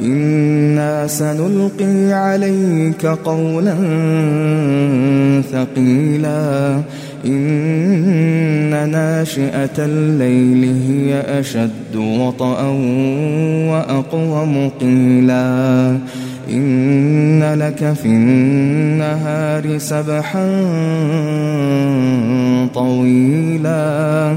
إنا سنلقي عليك قولا ثقيلا إن ناشئة الليل هي أشد وطئا وأقوم قيلا إن لك في النهار سبحا طويلا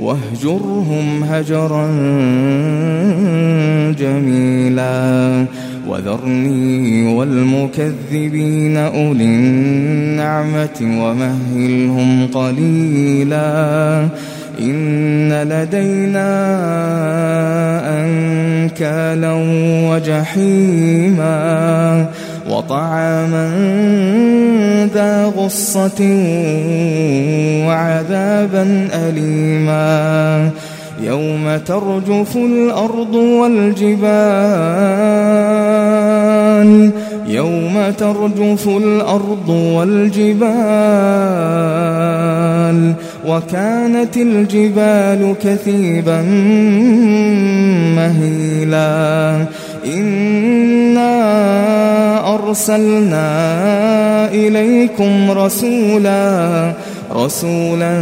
واهجرهم هجرا جميلا. وذرني والمكذبين أولي النعمة ومهلهم قليلا. إن لدينا أنكالا وجحيما. وطعاما ذا غصة وعذابا أليما. يوم ترجف الأرض والجبال. يوم ترجف الأرض والجبال. وكانت الجبال كثيبا مهيلا. إنا أرسلنا إليكم رسولا رسولا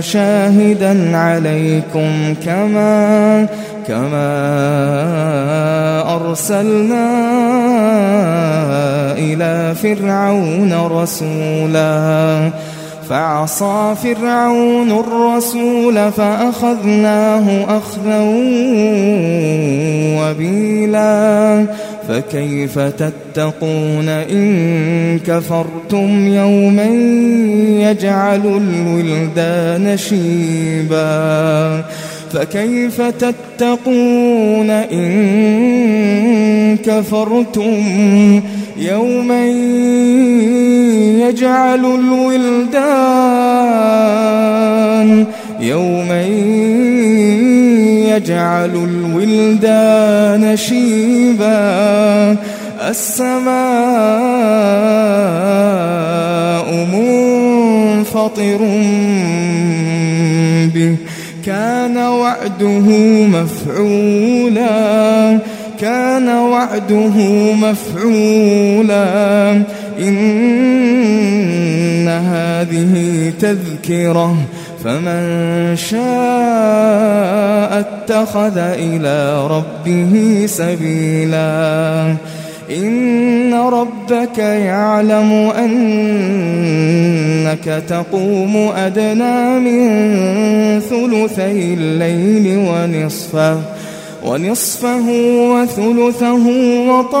شاهدا عليكم كما كما أرسلنا إلى فرعون رسولا. فعصى فرعون الرسول فأخذناه أخذا وبيلا. فكيف تتقون إن كفرتم يوما يجعل الولدان شيبا؟ فكيف تتقون إن كفرتم يوما يجعل الولدان يوما يجعل الولدان شيبا. السماء منفطر به كان وعده مفعولا. كان وعده مفعولا. إن هذه تذكرة فمن شاء اتخذ إلى ربه سبيلا. إن ربك يعلم أنك تقوم أدنى من ثلثي الليل ونصفه ونصفه وثلثه وطائفة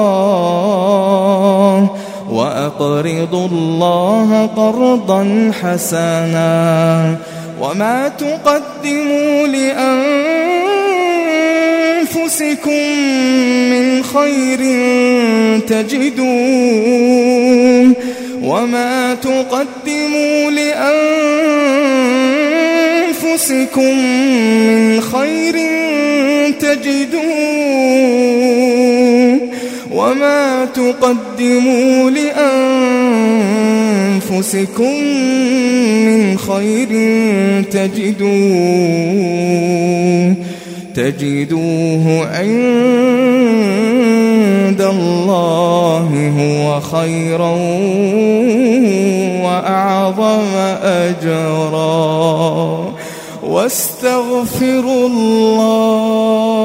وأقرضوا الله قرضا حسنا وما تقدموا لأنفسكم من خير تجدوه وما تقدموا لأنفسكم من خير تجدوه وما تقدموا لأنفسكم من خير تجدوه تجدوه عند الله هو خيرا وأعظم أجرا. واستغفروا الله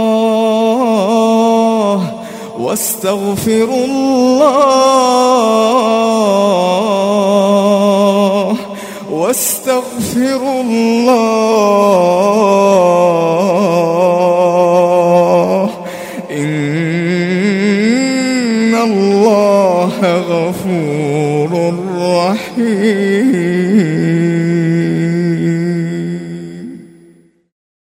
واستغفروا الله واستغفروا الله. إن الله غفور رحيم.